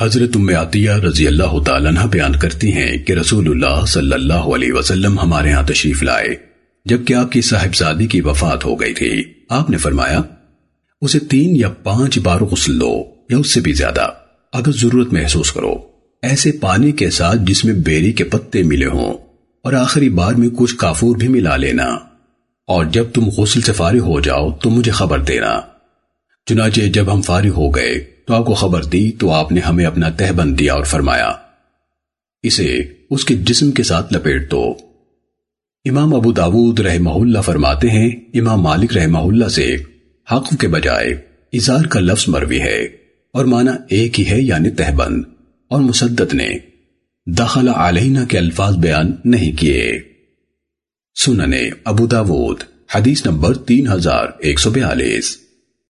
حضرت ام عطیہ رضی اللہ تعالیٰ عنہ بیان کرتی ہیں کہ رسول اللہ صلی اللہ علیہ وسلم ہمارے ہاں تشریف لائے جبکہ آپ کی صاحبزادی کی وفات ہو گئی تھی۔ آپ نے فرمایا، اسے تین یا پانچ بار غسل لو یا اس سے بھی زیادہ، اگر ضرورت محسوس کرو۔ ایسے پانی کے ساتھ جس میں بیری کے پتے ملے ہوں اور آخری بار میں کچھ کافور بھی ملا لینا۔ اور جب تم غسل سے فارغ ہو جاؤ تو مجھے خبر دینا۔ چنانچہ جب ہم فارغ ہو گئے تو آپ کو خبر دی تو آپ نے ہمیں اپنا تہ بند دیا اور فرمایا، اسے اس کے جسم کے ساتھ لپیٹ دو۔ امام ابو داود رحمہ اللہ فرماتے ہیں، امام مالک رحمہ اللہ سے حق کے بجائے اظہار کا لفظ مروی ہے اور معنی ایک ہی ہے یعنی تہ بند۔ اور مسدت نے دخل علینا کے الفاظ بیان نہیں کیے۔ سننے ابو داود، حدیث نمبر تین ہزار ایک سو بیالیس۔